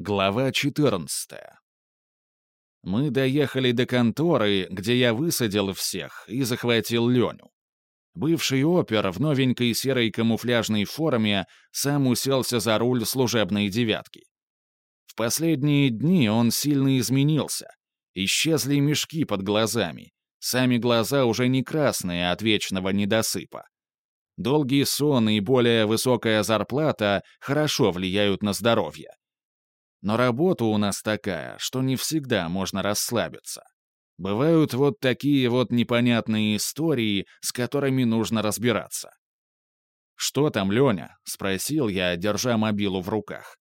Глава 14. Мы доехали до конторы, где я высадил всех и захватил Леню. Бывший опер в новенькой серой камуфляжной форме сам уселся за руль служебной девятки. В последние дни он сильно изменился. Исчезли мешки под глазами. Сами глаза уже не красные от вечного недосыпа. Долгий сон и более высокая зарплата хорошо влияют на здоровье. Но работа у нас такая, что не всегда можно расслабиться. Бывают вот такие вот непонятные истории, с которыми нужно разбираться. «Что там, Леня?» — спросил я, держа мобилу в руках.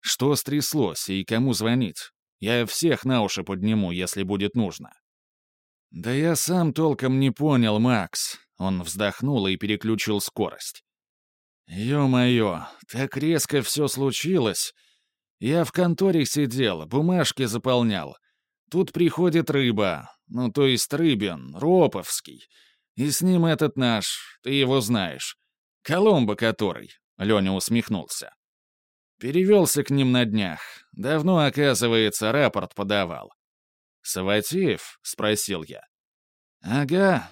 «Что стряслось и кому звонить? Я всех на уши подниму, если будет нужно». «Да я сам толком не понял, Макс», — он вздохнул и переключил скорость. «Ё-моё, так резко все случилось, я в конторе сидел, бумажки заполнял. Тут приходит рыба, ну, то есть Рыбин, Роповский. И с ним этот наш, ты его знаешь. Коломбо который, — Леня усмехнулся. Перевелся к ним на днях. Давно, оказывается, рапорт подавал. «Саватеев?» — спросил я. «Ага.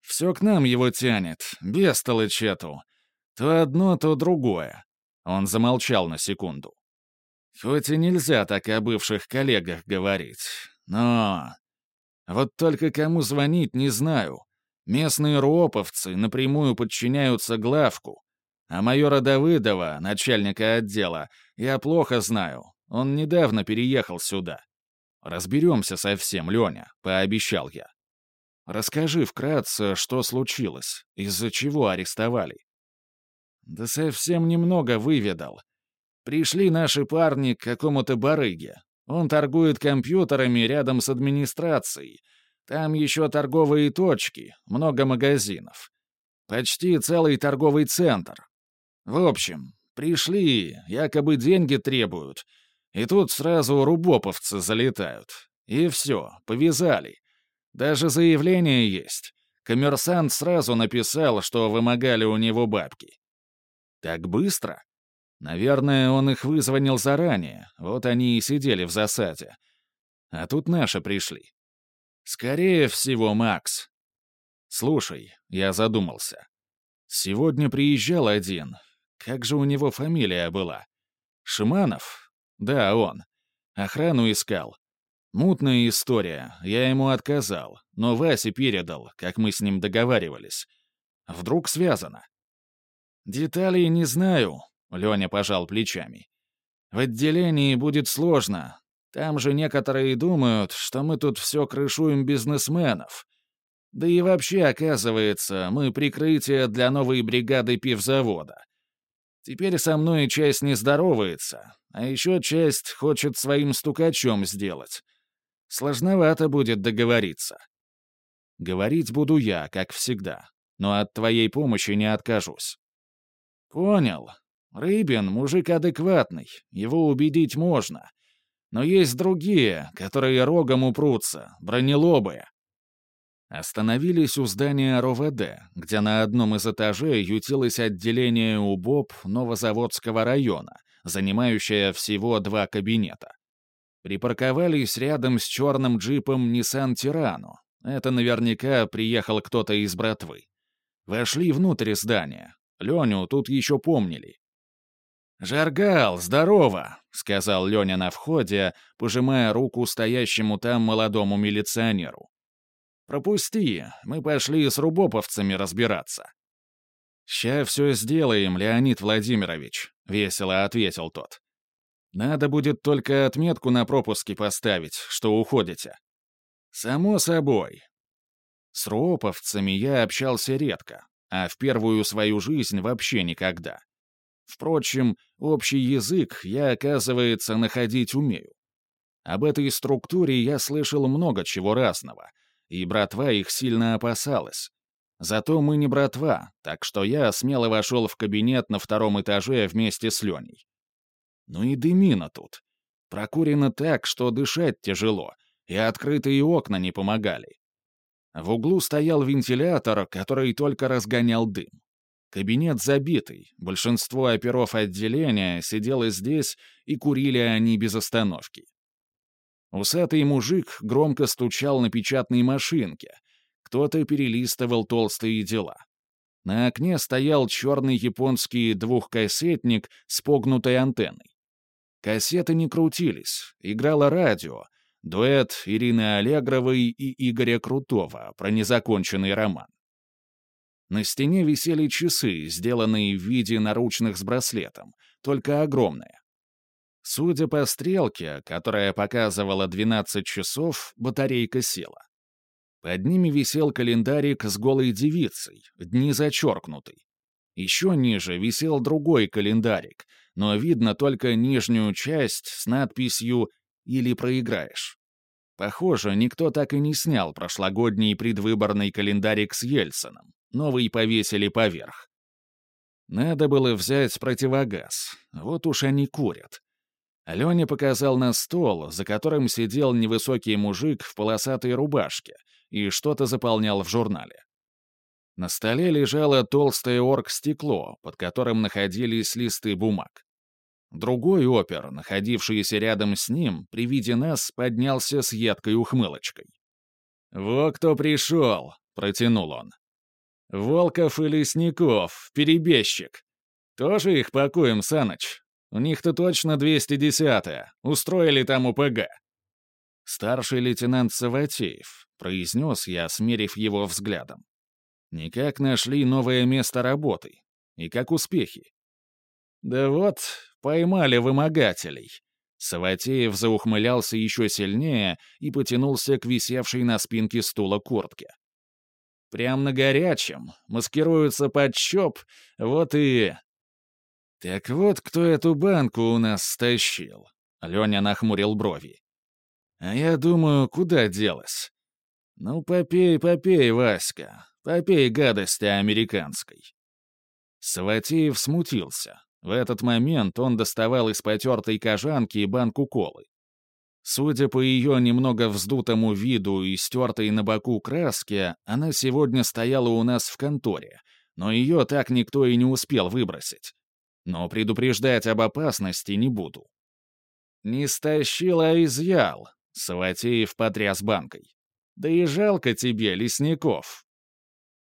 Все к нам его тянет, без толычету. То одно, то другое». Он замолчал на секунду. Хоть и нельзя так о бывших коллегах говорить, но... Вот только кому звонить, не знаю. Местные руоповцы напрямую подчиняются главку. А майора Давыдова, начальника отдела, я плохо знаю. Он недавно переехал сюда. Разберемся со всем, Леня, пообещал я. Расскажи вкратце, что случилось, из-за чего арестовали. Да совсем немного выведал. Пришли наши парни к какому-то барыге. Он торгует компьютерами рядом с администрацией. Там еще торговые точки, много магазинов. Почти целый торговый центр. В общем, пришли, якобы деньги требуют. И тут сразу рубоповцы залетают. И все, повязали. Даже заявление есть. Коммерсант сразу написал, что вымогали у него бабки. Так быстро? Наверное, он их вызвонил заранее, вот они и сидели в засаде. А тут наши пришли. Скорее всего, Макс. Слушай, я задумался. Сегодня приезжал один. Как же у него фамилия была? Шиманов? Да, он. Охрану искал. Мутная история, я ему отказал, но Васе передал, как мы с ним договаривались. Вдруг связано. Деталей не знаю, Леня пожал плечами. «В отделении будет сложно. Там же некоторые думают, что мы тут все крышуем бизнесменов. Да и вообще, оказывается, мы прикрытие для новой бригады пивзавода. Теперь со мной часть не здоровается, а еще часть хочет своим стукачом сделать. Сложновато будет договориться. Говорить буду я, как всегда, но от твоей помощи не откажусь. Понял, Рыбин — мужик адекватный, его убедить можно. Но есть другие, которые рогом упрутся, бронелобые. Остановились у здания РОВД, где на одном из этажей ютилось отделение УБОП Новозаводского района, занимающее всего два кабинета. Припарковались рядом с черным джипом Nissan Тирану. Это наверняка приехал кто-то из братвы. Вошли внутрь здания. Леню тут еще помнили. «Жаргал, здорово!» — сказал Леня на входе, пожимая руку стоящему там молодому милиционеру. «Пропусти, мы пошли с рубоповцами разбираться». «Ща все сделаем, Леонид Владимирович», — весело ответил тот. «Надо будет только отметку на пропуске поставить, что уходите». «Само собой». С руоповцами я общался редко, а в первую свою жизнь вообще никогда. Впрочем, общий язык я, оказывается, находить умею. Об этой структуре я слышал много чего разного, и братва их сильно опасалась. Зато мы не братва, так что я смело вошел в кабинет на втором этаже вместе с Леней. Ну и дымина тут. Прокурено так, что дышать тяжело, и открытые окна не помогали. В углу стоял вентилятор, который только разгонял дым. Кабинет забитый, большинство оперов отделения сидело здесь и курили они без остановки. Усатый мужик громко стучал на печатной машинке. Кто-то перелистывал толстые дела. На окне стоял черный японский двухкассетник с погнутой антенной. Кассеты не крутились, играло радио, дуэт Ирины Аллегровой и Игоря Крутого про незаконченный роман. На стене висели часы, сделанные в виде наручных с браслетом, только огромные. Судя по стрелке, которая показывала 12 часов, батарейка села. Под ними висел календарик с голой девицей, дни зачеркнуты. Еще ниже висел другой календарик, но видно только нижнюю часть с надписью «Или проиграешь». Похоже, никто так и не снял прошлогодний предвыборный календарик с Ельцином. Новый повесили поверх. Надо было взять противогаз. Вот уж они курят. Леня показал на стол, за которым сидел невысокий мужик в полосатой рубашке — и что-то заполнял в журнале. На столе лежало толстое оргстекло, под которым находились листы бумаг. Другой опер, находившийся рядом с ним, при виде нас поднялся с едкой ухмылочкой. «Во кто пришел!» — протянул он. «Волков и Лесников, перебежчик. Тоже их пакуем, Саныч. У них-то точно 210-я. Устроили там УПГ». Старший лейтенант Саватеев, произнес я, смерив его взглядом. Никак нашли новое место работы. И как успехи? Да вот, поймали вымогателей. Саватеев заухмылялся еще сильнее и потянулся к висевшей на спинке стула куртке. Прям на горячем, маскируются под ЧОП, вот и... Так вот, кто эту банку у нас стащил. Леня нахмурил брови. А я думаю, куда делась? Ну, попей, попей, Васька, попей гадости американской. Саватеев смутился. В этот момент он доставал из потертой кожанки банку колы. Судя по ее немного вздутому виду и стертой на боку краске, она сегодня стояла у нас в конторе, но ее так никто и не успел выбросить. Но предупреждать об опасности не буду. «Не стащил, а изъял», — Саватеев потряс банкой. Да и жалко тебе, лесников.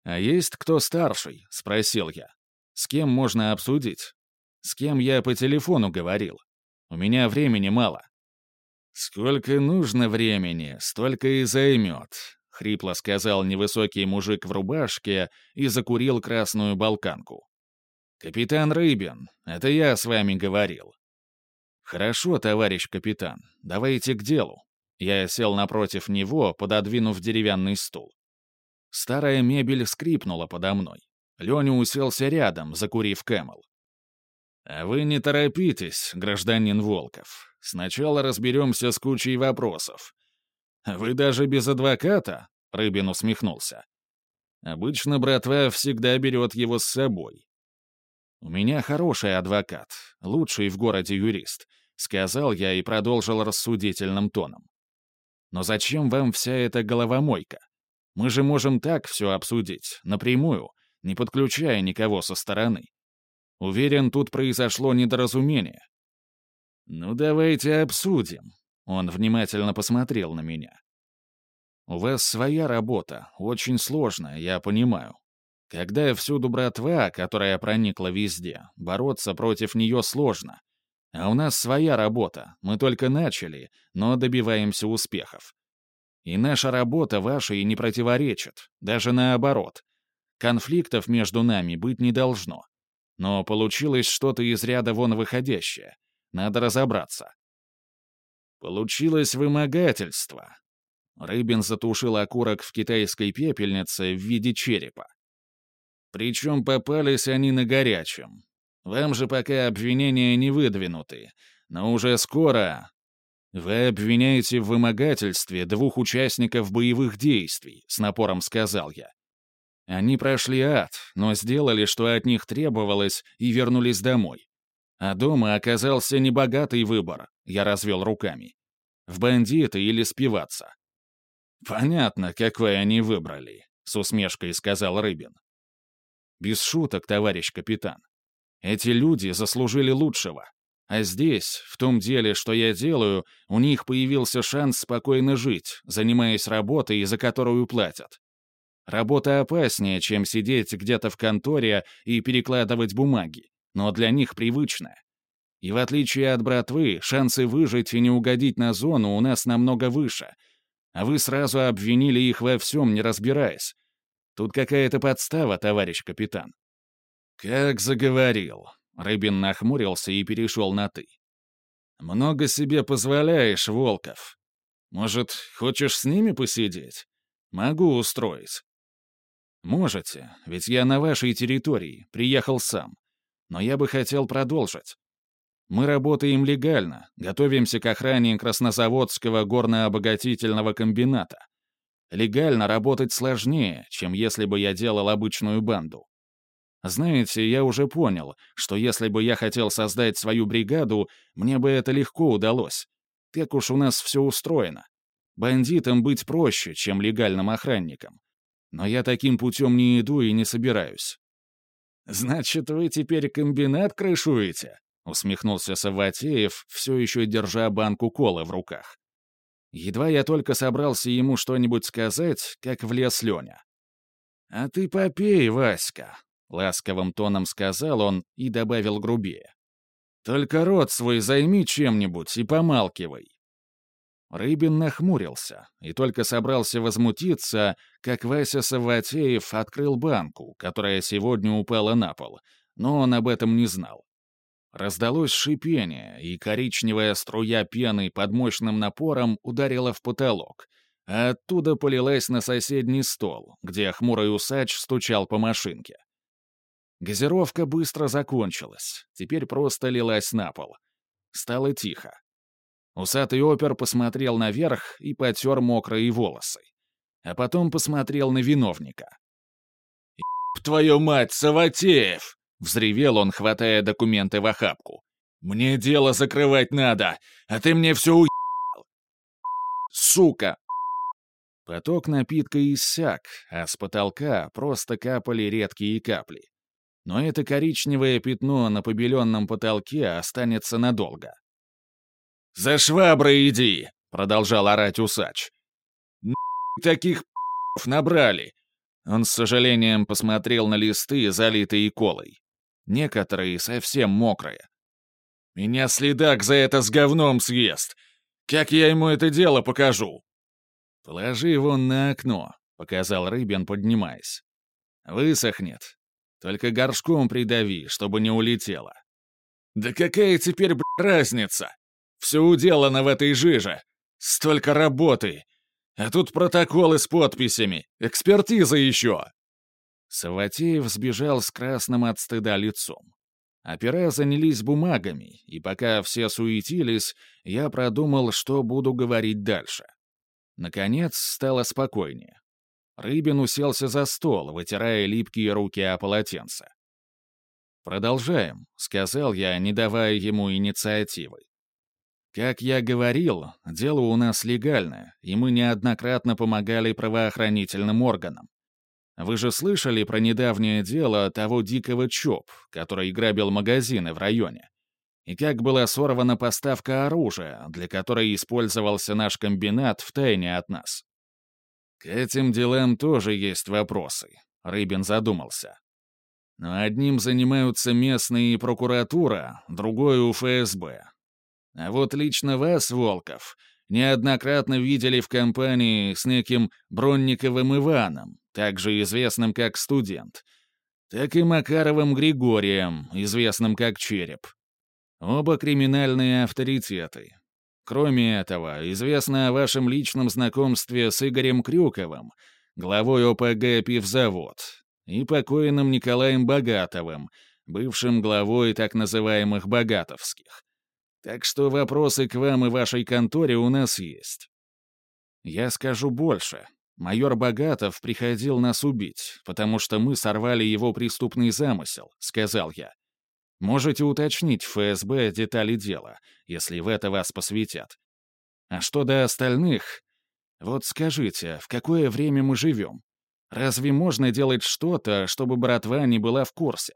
А есть кто старший? Спросил я. С кем можно обсудить? С кем я по телефону говорил? У меня времени мало. Сколько нужно времени, столько и займет, хрипло сказал невысокий мужик в рубашке и закурил красную балканку. «Капитан Рыбин, это я с вами говорил». «Хорошо, товарищ капитан, давайте к делу. Я сел напротив него, пододвинув деревянный стул. Старая мебель скрипнула подо мной. Леня уселся рядом, закурив Camel. «А вы не торопитесь, гражданин Волков. Сначала разберемся с кучей вопросов. Вы даже без адвоката?» — Рыбин усмехнулся. «Обычно братва всегда берет его с собой. У меня хороший адвокат, лучший в городе юрист», — сказал я и продолжил рассудительным тоном. Но зачем вам вся эта головомойка? Мы же можем так все обсудить, напрямую, не подключая никого со стороны. Уверен, тут произошло недоразумение. Ну, давайте обсудим. Он внимательно посмотрел на меня. У вас своя работа, очень сложная, я понимаю. Когда всюду братва, которая проникла везде, бороться против нее сложно, а у нас своя работа, мы только начали, но добиваемся успехов. И наша работа вашей не противоречит, даже наоборот. Конфликтов между нами быть не должно. Но получилось что-то из ряда вон выходящее. Надо разобраться. Получилось вымогательство. Рыбин затушил окурок в китайской пепельнице в виде черепа. Причем попались они на горячем, вам же пока обвинения не выдвинуты, но уже скоро... Вы обвиняете в вымогательстве двух участников боевых действий, с напором сказал я. Они прошли ад, но сделали, что от них требовалось, и вернулись домой. А дома оказался небогатый выбор, я развел руками. В бандиты или спиваться. «Понятно, какой они выбрали», — с усмешкой сказал Рыбин. Без шуток, товарищ капитан. Эти люди заслужили лучшего. А здесь, в том деле, что я делаю, у них появился шанс спокойно жить, занимаясь работой, за которую платят. Работа опаснее, чем сидеть где-то в конторе и перекладывать бумаги, но для них привычная. И в отличие от братвы, шансы выжить и не угодить на зону у нас намного выше. А вы сразу обвинили их во всем, не разбираясь. Тут какая-то подстава, товарищ капитан. Как заговорил. Рыбин нахмурился и перешел на «ты». «Много себе позволяешь, Волков. Может, хочешь с ними посидеть? Могу устроить». «Можете, ведь я на вашей территории, приехал сам. Но я бы хотел продолжить. Мы работаем легально, готовимся к охране Краснозаводского горно-обогатительного комбината. Легально работать сложнее, чем если бы я делал обычную банду. Знаете, я уже понял, что если бы я хотел создать свою бригаду, мне бы это легко удалось. Так уж у нас все устроено. Бандитам быть проще, чем легальным охранникам. Но я таким путем не иду и не собираюсь. «Значит, вы теперь комбинат крышуете?» — усмехнулся Саватеев, все еще держа банку колы в руках. Едва я только собрался ему что-нибудь сказать, как влез Леня. «А ты попей, Васька, — ласковым тоном сказал он и добавил грубее. «Только рот свой займи чем-нибудь и помалкивай». Рыбин нахмурился и только собрался возмутиться, как Вася Саватеев открыл банку, которая сегодня упала на пол, но он об этом не знал. Раздалось шипение, и коричневая струя пены под мощным напором ударила в потолок, а оттуда полилась на соседний стол, где хмурый усач стучал по машинке. Газировка быстро закончилась, теперь просто лилась на пол. Стало тихо. Усатый опер посмотрел наверх и потер мокрые волосы. А потом посмотрел на виновника. «Еб твою мать, Саватеев!» — взревел он, хватая документы в охапку. «Мне дело закрывать надо, а ты мне все уебал!» «Сука!» Поток напитка иссяк, а с потолка просто капали редкие капли но это коричневое пятно на побеленном потолке останется надолго. «За шваброй иди!» — продолжал орать усач. таких набрали!» Он с сожалением посмотрел на листы, залитые колой. Некоторые совсем мокрые. «Меня следак за это с говном съест! Как я ему это дело покажу?» «Положи его на окно», — показал Рыбин, поднимаясь. «Высохнет, только горшком придави, чтобы не улетело. Да какая теперь, б***, разница? Все уделано в этой жиже. Столько работы. А тут протоколы с подписями. Экспертиза еще. Саватеев сбежал с красным от стыда лицом. Опера занялись бумагами, и пока все суетились, я продумал, что буду говорить дальше. Наконец, стало спокойнее. Рыбин уселся за стол, вытирая липкие руки о полотенце. «Продолжаем», — сказал я, не давая ему инициативы. «Как я говорил, дело у нас легальное, и мы неоднократно помогали правоохранительным органам. Вы же слышали про недавнее дело того дикого ЧОП, который грабил магазины в районе? И как была сорвана поставка оружия, для которой использовался наш комбинат в тайне от нас? К этим делам тоже есть вопросы, Рыбин задумался. Но одним занимаются местные и прокуратура, другой у ФСБ. А вот лично вас, Волков, неоднократно видели в компании с неким Бронниковым Иваном, также известным как студент, так и Макаровым Григорием, известным как Череп. Оба криминальные авторитеты, Кроме этого, известно о вашем личном знакомстве с Игорем Крюковым, главой ОПГ «Пивзавод», и покойным Николаем Богатовым, бывшим главой так называемых «богатовских». Так что вопросы к вам и вашей конторе у нас есть. Я скажу больше. Майор Богатов приходил нас убить, потому что мы сорвали его преступный замысел, сказал я. Можете уточнить ФСБ детали дела, если в это вас посвятят. А что до остальных? Вот скажите, в какое время мы живем? Разве можно делать что-то, чтобы братва не была в курсе?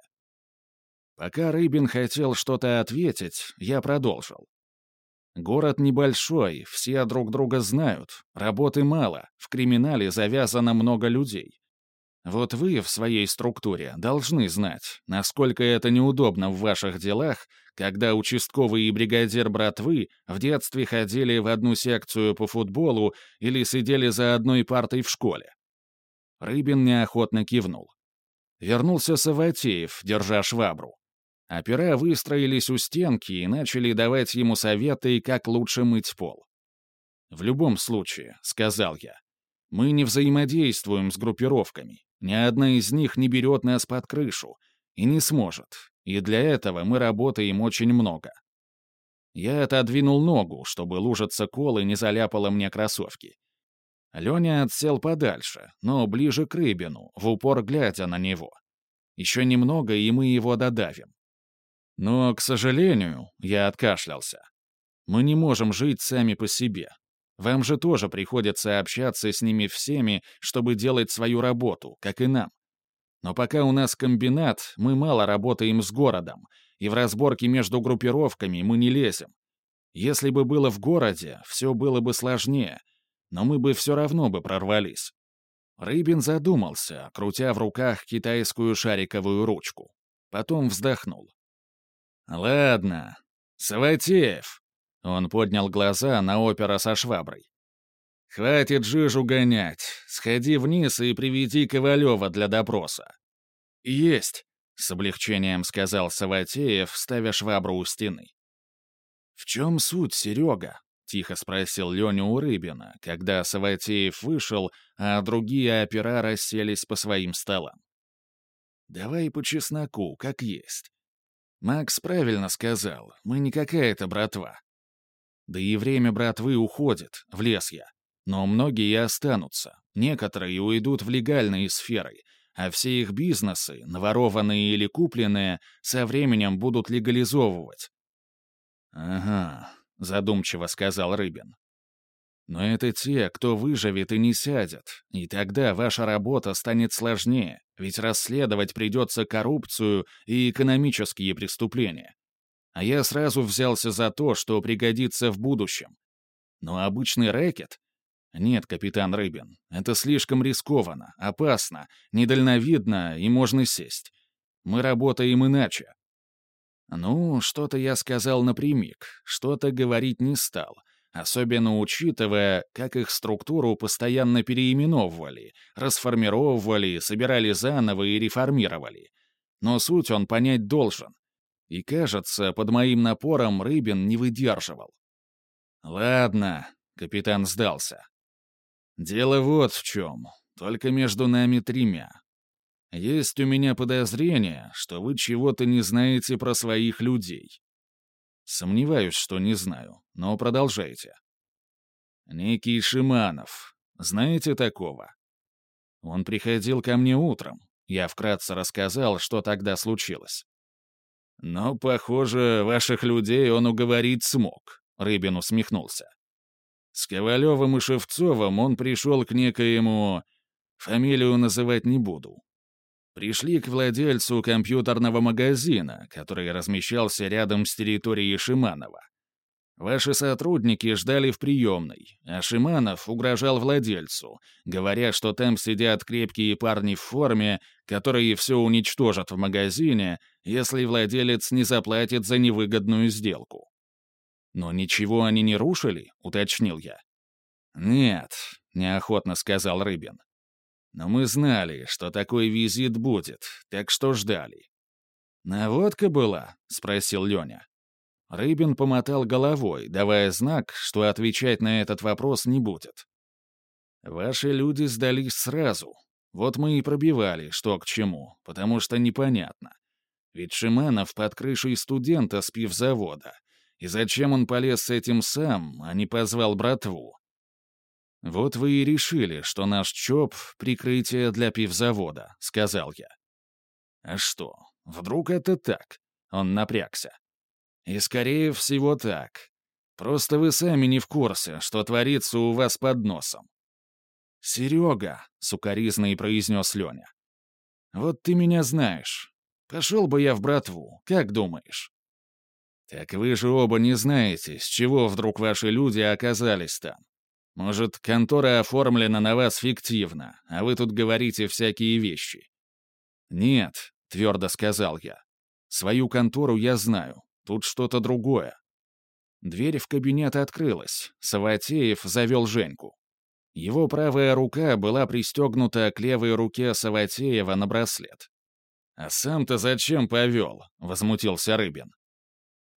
Пока Рыбин хотел что-то ответить, я продолжил. Город небольшой, все друг друга знают, работы мало, в криминале завязано много людей. Вот вы в своей структуре должны знать, насколько это неудобно в ваших делах, когда участковый и бригадир братвы в детстве ходили в одну секцию по футболу или сидели за одной партой в школе. Рыбин неохотно кивнул. Вернулся Саватеев, держа швабру. Опера выстроились у стенки и начали давать ему советы, как лучше мыть пол. «В любом случае», — сказал я, — «мы не взаимодействуем с группировками. Ни одна из них не берет нас под крышу. И не сможет. И для этого мы работаем очень много». Я отодвинул ногу, чтобы лужица колы не заляпала мне кроссовки. Леня отсел подальше, но ближе к Рыбину, в упор глядя на него. Еще немного, и мы его додавим. Но, к сожалению, я откашлялся. Мы не можем жить сами по себе. Вам же тоже приходится общаться с ними всеми, чтобы делать свою работу, как и нам. Но пока у нас комбинат, мы мало работаем с городом, и в разборке между группировками мы не лезем. Если бы было в городе, все было бы сложнее, но мы бы все равно бы прорвались. Рыбин задумался, крутя в руках китайскую шариковую ручку. Потом вздохнул. «Ладно. Саватеев!» Он поднял глаза на опера со шваброй. «Хватит жижу гонять. Сходи вниз и приведи Ковалева для допроса». «Есть!» — с облегчением сказал Саватеев, ставя швабру у стены. «В чем суть, Серега?» — тихо спросил Леня у Рыбина, когда Саватеев вышел, а другие опера расселись по своим столам. «Давай по чесноку, как есть. Макс правильно сказал, мы не какая-то братва. Да и время братвы уходит, в лес я. Но многие и останутся, некоторые уйдут в легальные сферы, а все их бизнесы, наворованные или купленные, со временем будут легализовывать. «Ага», — задумчиво сказал Рыбин. Но это те, кто выживет и не сядет, и тогда ваша работа станет сложнее, ведь расследовать придется коррупцию и экономические преступления. А я сразу взялся за то, что пригодится в будущем. Но обычный рэкет? Нет, капитан Рыбин, это слишком рискованно, опасно, недальновидно и можно сесть. Мы работаем иначе. Ну, что-то я сказал напрямик, что-то говорить не стал — особенно учитывая, как их структуру постоянно переименовывали, расформировывали, собирали заново и реформировали. Но суть он понять должен. И, кажется, под моим напором Рыбин не выдерживал. «Ладно», — капитан сдался. «Дело вот в чем, только между нами тремя. Есть у меня подозрение, что вы чего-то не знаете про своих людей. Сомневаюсь, что не знаю, но продолжайте. Некий Шиманов. Знаете такого? Он приходил ко мне утром. Я вкратце рассказал, что тогда случилось. Но, похоже, ваших людей он уговорить смог, Рыбин усмехнулся. С Ковалевым и Шевцовым он пришел к некоему... Фамилию называть не буду. Пришли к владельцу компьютерного магазина, который размещался рядом с территорией Шиманова. Ваши сотрудники ждали в приемной, а Шиманов угрожал владельцу, говоря, что там сидят крепкие парни в форме, которые все уничтожат в магазине, если владелец не заплатит за невыгодную сделку. «Но ничего они не рушили?» — уточнил я. «Нет», — неохотно сказал Рыбин. Но мы знали, что такой визит будет, так что ждали. «Наводка была?» — спросил Леня. Рыбин помотал головой, давая знак, что отвечать на этот вопрос не будет. «Ваши люди сдались сразу. Вот мы и пробивали, что к чему, потому что непонятно. Ведь Шиманов под крышей студента с пивзавода. И зачем он полез с этим сам, а не позвал братву? «Вот вы и решили, что наш ЧОП — прикрытие для пивзавода», — сказал я. «А что, вдруг это так?» — он напрягся. «И скорее всего так. Просто вы сами не в курсе, что творится у вас под носом. «Серега», — сукоризно и произнес Леня. «Вот ты меня знаешь. Пошел бы я в братву, как думаешь?» «Так вы же оба не знаете, с чего вдруг ваши люди оказались там. Может, контора оформлена на вас фиктивно, а вы тут говорите всякие вещи?» «Нет», — твердо сказал я. «Свою контору я знаю. Тут что-то другое». Дверь в кабинет открылась. Саватеев завел Женьку. Его правая рука была пристегнута к левой руке Саватеева на браслет. «А сам-то зачем повел?» — возмутился Рыбин.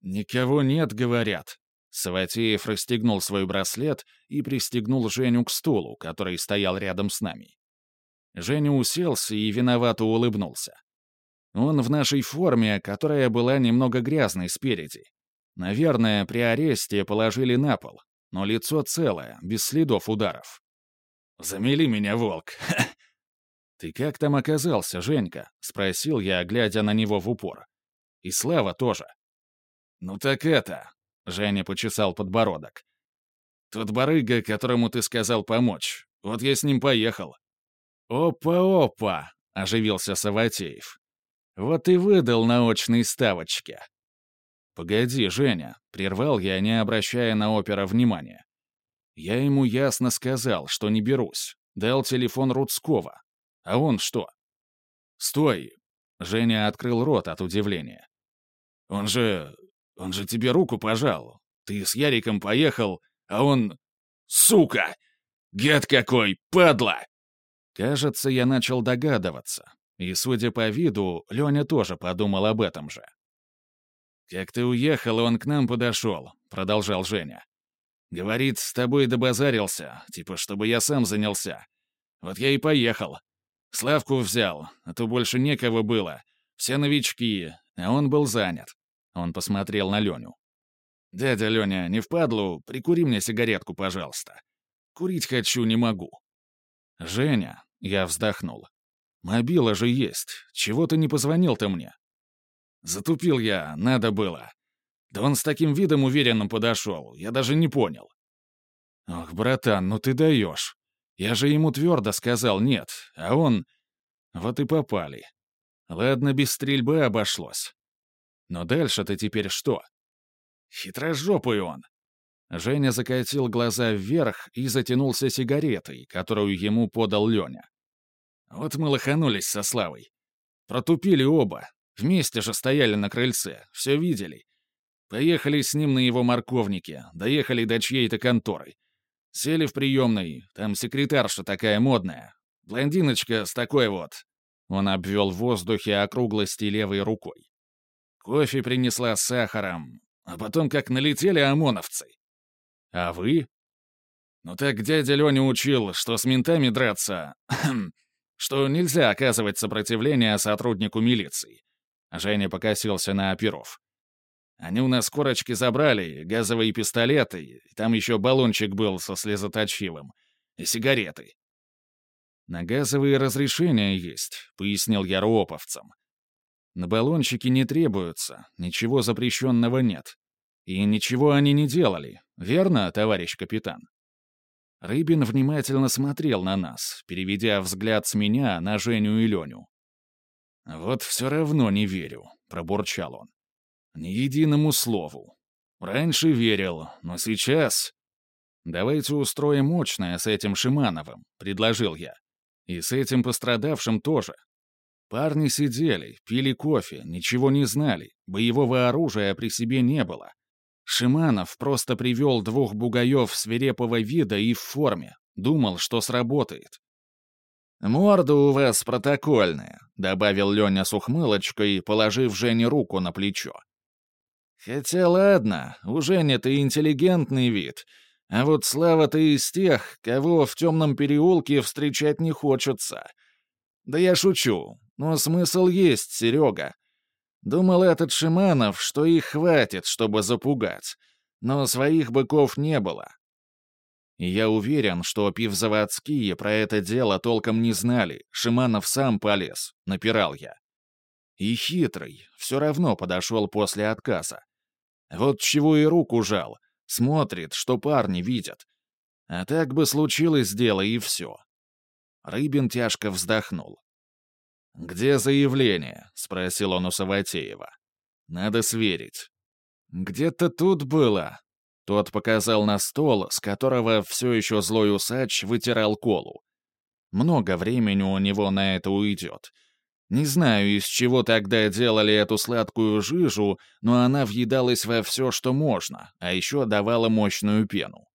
«Никого нет, говорят». Саватеев расстегнул свой браслет и пристегнул Женю к стулу, который стоял рядом с нами. Женя уселся и виновато улыбнулся. Он в нашей форме, которая была немного грязной спереди. Наверное, при аресте положили на пол, но лицо целое, без следов ударов. «Замели меня, волк!» «Ты как там оказался, Женька?» — спросил я, глядя на него в упор. «И Слава тоже». «Ну так это...» — Женя почесал подбородок. «Тот барыга, которому ты сказал помочь. Вот я с ним поехал». «Опа-опа!» — оживился Саватеев. «Вот и выдал на очной ставочке». «Погоди, Женя», — прервал я, не обращая на опера внимания. Я ему ясно сказал, что не берусь. Дал телефон Рудского. А он что? «Стой!» — Женя открыл рот от удивления. «Он же... он же тебе руку пожал. Ты с Яриком поехал, а он... Сука! Гад какой, падла!» Кажется, я начал догадываться. И, судя по виду, Леня тоже подумал об этом же. «Как ты уехал, он к нам подошел», — продолжал Женя. «Говорит, с тобой добазарился, типа, чтобы я сам занялся. Вот я и поехал. Славку взял, а то больше некого было. Все новички, а он был занят». Он посмотрел на Леню. «Дядя Леня, не впадлу, прикури мне сигаретку, пожалуйста. Курить хочу, не могу». «Женя», — я вздохнул. «Мобила же есть. Чего ты не позвонил-то мне?» Затупил я, надо было. Да он с таким видом уверенным подошел, я даже не понял. Ох, братан, ну ты даешь. Я же ему твердо сказал нет, а он... Вот и попали. Ладно, без стрельбы обошлось. Но дальше-то теперь что? Хитрожопый он. Женя закатил глаза вверх и затянулся сигаретой, которую ему подал Леня. Вот мы лоханулись со Славой. Протупили оба, Вместе же стояли на крыльце, все видели. Поехали с ним на его морковнике, доехали до чьей-то конторы. Сели в приемной, там секретарша такая модная. Блондиночка с такой вот. Он обвел в воздухе округлости левой рукой. Кофе принесла с сахаром, а потом как налетели ОМОНовцы. А вы? Ну так дядя Леня учил, что с ментами драться... что нельзя оказывать сопротивление сотруднику милиции. Женя покосился на оперов. Они у нас корочки забрали, газовые пистолеты, там еще баллончик был со слезоточивым, и сигареты. «На газовые разрешения есть», — пояснил я руоповцам. «На баллончики не требуются, ничего запрещенного нет. И ничего они не делали, верно, товарищ капитан?» Рыбин внимательно смотрел на нас, переведя взгляд с меня на Женю и Леню. «Вот все равно не верю», — пробурчал он. «Ни единому слову. Раньше верил, но сейчас...» «Давайте устроим мощное с этим Шимановым», — предложил я. «И с этим пострадавшим тоже. Парни сидели, пили кофе, ничего не знали, боевого оружия при себе не было. Шиманов просто привел двух бугаев свирепого вида и в форме, думал, что сработает. «Морда у вас протокольная», — добавил Леня с ухмылочкой, положив Жене руку на плечо. «Хотя ладно, у Жени-то интеллигентный вид, а вот Слава-то из тех, кого в темном переулке встречать не хочется. Да я шучу, но смысл есть, Серега. Думал этот Шиманов, что их хватит, чтобы запугать, но своих быков не было. И я уверен, что пивзаводские про это дело толком не знали. Шиманов сам полез, напирал я. И хитрый, все равно подошел после отказа. Вот чего и руку жал. Смотрит, что парни видят. А так бы случилось дело, и все. Рыбин тяжко вздохнул. «Где заявление?» — спросил он у Саватеева. «Надо сверить». «Где-то тут было». Тот показал на стол, с которого все еще злой усач вытирал колу. Много времени у него на это уйдет. Не знаю, из чего тогда делали эту сладкую жижу, но она въедалась во все, что можно, а еще давала мощную пену.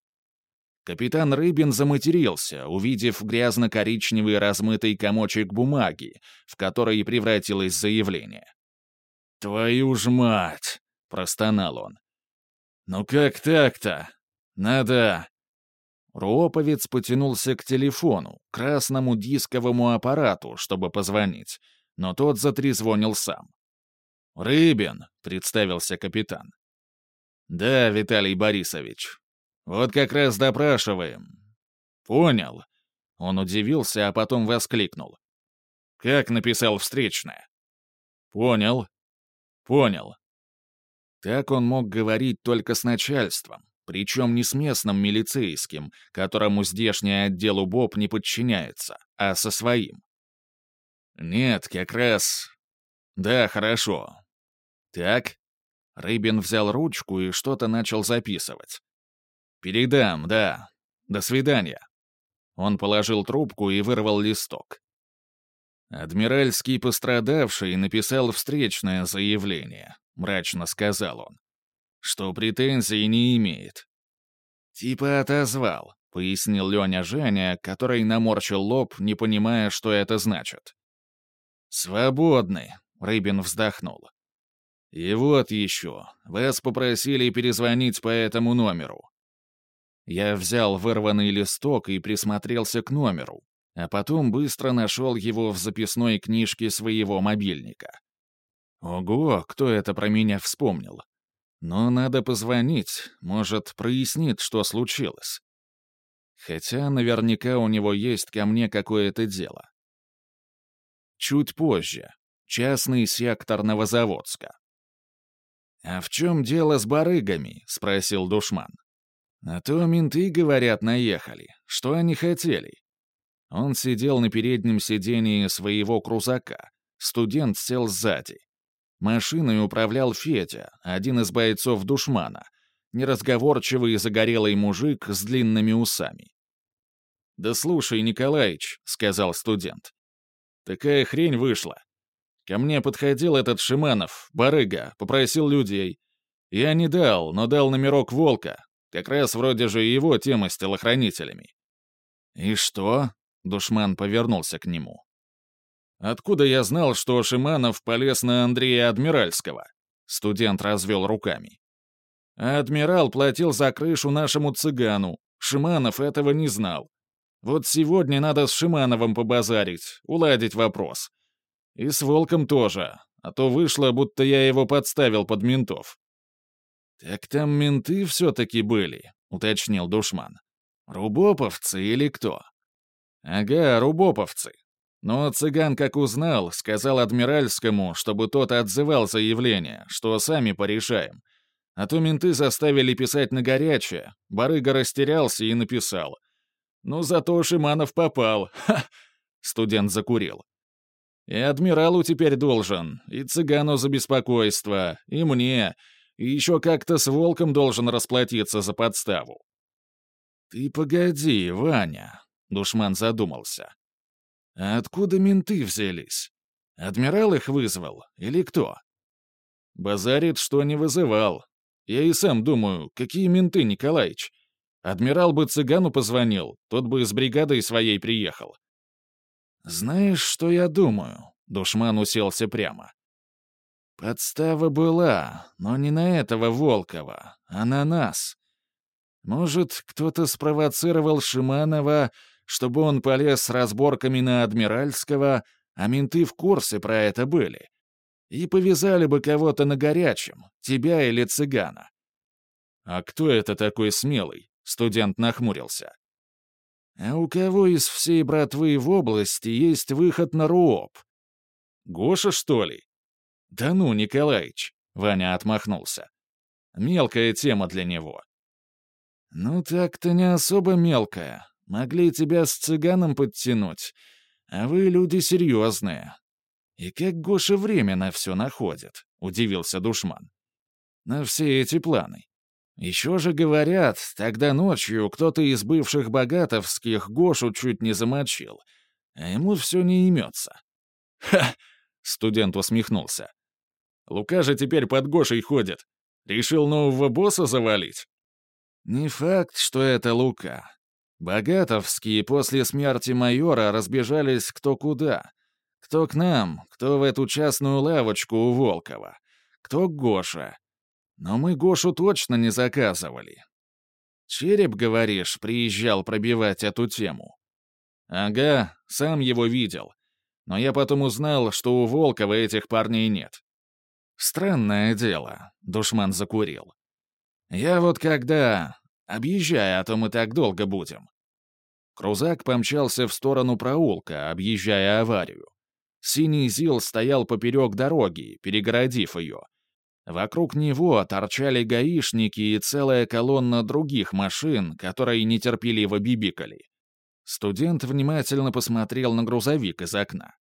Капитан Рыбин заматерился, увидев грязно-коричневый размытый комочек бумаги, в который превратилось заявление. «Твою ж мать!» — простонал он. «Ну как так-то? Надо...» Руоповец потянулся к телефону, красному дисковому аппарату, чтобы позвонить, но тот затрезвонил сам. «Рыбин», — представился капитан. «Да, Виталий Борисович, вот как раз допрашиваем. Понял. Он удивился, а потом воскликнул. Как написал встречное? Понял. Понял. Так он мог говорить только с начальством, причем не с местным милицейским, которому здешний отдел УБОП не подчиняется, а со своим. Нет, как раз... Да, хорошо. Так? Рыбин взял ручку и что-то начал записывать. «Передам, да. До свидания». Он положил трубку и вырвал листок. «Адмиральский пострадавший написал встречное заявление», — мрачно сказал он, «что претензий не имеет». «Типа отозвал», — пояснил Леня Женя, который наморщил лоб, не понимая, что это значит. «Свободны», — Рыбин вздохнул. «И вот еще. Вас попросили перезвонить по этому номеру. Я взял вырванный листок и присмотрелся к номеру, а потом быстро нашел его в записной книжке своего мобильника. Ого, кто это про меня вспомнил? Но надо позвонить, может, прояснит, что случилось. Хотя наверняка у него есть ко мне какое-то дело. Чуть позже. Частный сектор Новозаводска. «А в чем дело с барыгами?» — спросил душман. А то менты, говорят, наехали. Что они хотели? Он сидел на переднем сидении своего крузака. Студент сел сзади. Машиной управлял Федя, один из бойцов душмана, неразговорчивый загорелый мужик с длинными усами. «Да слушай, Николаич», — сказал студент, — «такая хрень вышла. Ко мне подходил этот Шиманов, барыга, попросил людей. Я не дал, но дал номерок волка, как раз вроде же его тема с телохранителями. «И что?» — душман повернулся к нему. «Откуда я знал, что Шиманов полез на Андрея Адмиральского?» Студент развел руками. «Адмирал платил за крышу нашему цыгану. Шиманов этого не знал. Вот сегодня надо с Шимановым побазарить, уладить вопрос. И с Волком тоже, а то вышло, будто я его подставил под ментов. «Так там менты все-таки были», — уточнил душман. «Рубоповцы или кто?» «Ага, рубоповцы. Но цыган, как узнал, сказал адмиральскому, чтобы тот отзывал заявление, что сами порешаем. А то менты заставили писать на горячее, барыга растерялся и написал. «Ну, зато Шиманов попал. Ха!» Студент закурил. «И адмиралу теперь должен, и цыгану за беспокойство, и мне, и еще как-то с волком должен расплатиться за подставу. «Ты погоди, Ваня», — душман задумался. «А откуда менты взялись? Адмирал их вызвал или кто?» Базарит, что не вызывал. Я и сам думаю, какие менты, Николаич? Адмирал бы цыгану позвонил, тот бы с бригадой своей приехал. «Знаешь, что я думаю?» — душман уселся прямо. Подстава была, но не на этого Волкова, а на нас. Может, кто-то спровоцировал Шиманова, чтобы он полез с разборками на Адмиральского, а менты в курсе про это были. И повязали бы кого-то на горячем, тебя или цыгана. «А кто это такой смелый?» — студент нахмурился. «А у кого из всей братвы в области есть выход на РУОП?» «Гоша, что ли?» «Да ну, Николаич!» — Ваня отмахнулся. «Мелкая тема для него». «Ну так-то не особо мелкая. Могли тебя с цыганом подтянуть. А вы люди серьезные. И как Гоша время на все находит, удивился душман. На все эти планы. Еще же говорят, тогда ночью кто-то из бывших богатовских Гошу чуть не замочил, а ему все не имется. «Ха!» — студент усмехнулся. «Лука же теперь под Гошей ходит. Решил нового босса завалить?» «Не факт, что это Лука. Богатовские после смерти майора разбежались кто куда. Кто к нам, кто в эту частную лавочку у Волкова, кто к Гоше. Но мы Гошу точно не заказывали. Череп, говоришь, приезжал пробивать эту тему. Ага, сам его видел. Но я потом узнал, что у Волкова этих парней нет. Странное дело, душман закурил. Я вот когда... Объезжай, а то мы так долго будем. Крузак помчался в сторону проулка, объезжая аварию. Синий ЗИЛ стоял поперек дороги, перегородив ее, Вокруг него торчали гаишники и целая колонна других машин, которые нетерпеливо бибикали. Студент внимательно посмотрел на грузовик из окна.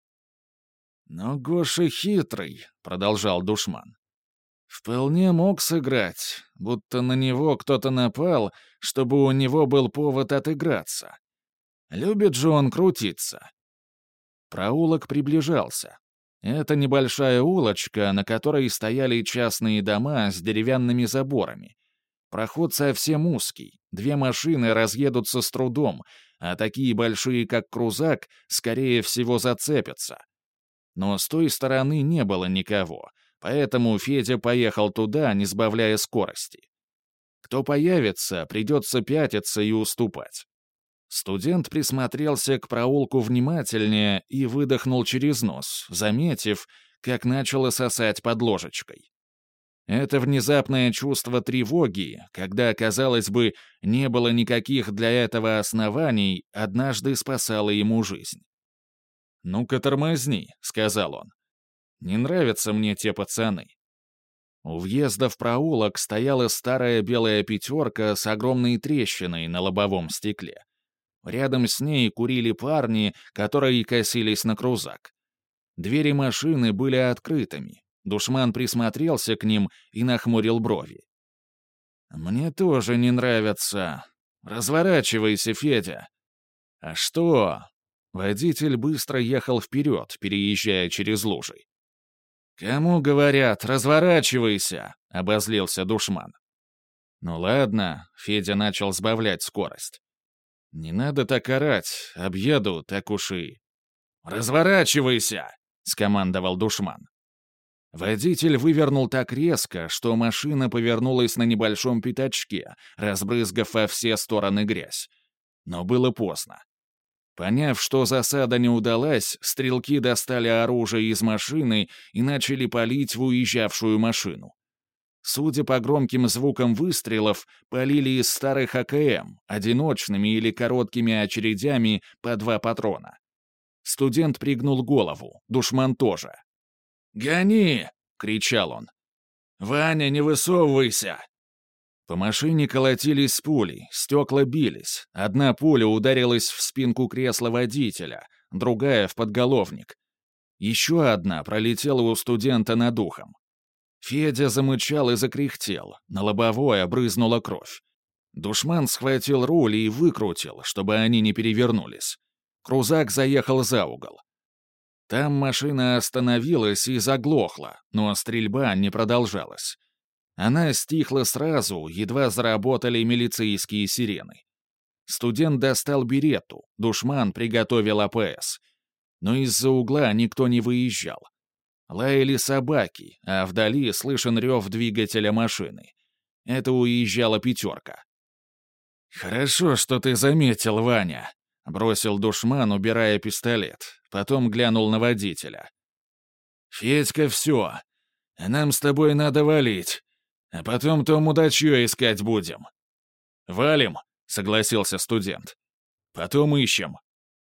«Но Гоша хитрый», — продолжал душман. «Вполне мог сыграть, будто на него кто-то напал, чтобы у него был повод отыграться. Любит же он крутиться». Проулок приближался. Это небольшая улочка, на которой стояли частные дома с деревянными заборами. Проход совсем узкий, две машины разъедутся с трудом, а такие большие, как крузак, скорее всего зацепятся. Но с той стороны не было никого, поэтому Федя поехал туда, не сбавляя скорости. Кто появится, придется пятиться и уступать. Студент присмотрелся к проулку внимательнее и выдохнул через нос, заметив, как начало сосать под ложечкой. Это внезапное чувство тревоги, когда, казалось бы, не было никаких для этого оснований, однажды спасало ему жизнь. «Ну-ка тормозни», — сказал он. «Не нравятся мне те пацаны». У въезда в проулок стояла старая белая пятерка с огромной трещиной на лобовом стекле. Рядом с ней курили парни, которые косились на крузак. Двери машины были открытыми. Душман присмотрелся к ним и нахмурил брови. «Мне тоже не нравятся. Разворачивайся, Федя». «А что?» Водитель быстро ехал вперед, переезжая через лужи. «Кому говорят, разворачивайся!» — обозлился душман. «Ну ладно», — Федя начал сбавлять скорость. «Не надо так орать, объеду, так уж и...» «Разворачивайся!» — скомандовал душман. Водитель вывернул так резко, что машина повернулась на небольшом пятачке, разбрызгав во все стороны грязь. Но было поздно. Поняв, что засада не удалась, стрелки достали оружие из машины и начали палить в уезжавшую машину. Судя по громким звукам выстрелов, полили из старых АКМ, одиночными или короткими очередями по два патрона. Студент пригнул голову, душман тоже. «Гони!» — кричал он. «Ваня, не высовывайся!» По машине колотились пули, стекла бились. Одна пуля ударилась в спинку кресла водителя, другая — в подголовник. Еще одна пролетела у студента над ухом. Федя замычал и закряхтел, на лобовое брызнула кровь. Душман схватил руль и выкрутил, чтобы они не перевернулись. Крузак заехал за угол. Там машина остановилась и заглохла, но стрельба не продолжалась. Она стихла сразу, едва заработали милицейские сирены. Студент достал берету, душман приготовил АПС. Но из-за угла никто не выезжал. Лаяли собаки, а вдали слышен рев двигателя машины. Это уезжала пятерка. «Хорошо, что ты заметил, Ваня», — бросил душман, убирая пистолет. Потом глянул на водителя. «Федька, все. Нам с тобой надо валить. А потом то мудачье искать будем». «Валим», — согласился студент. «Потом ищем»,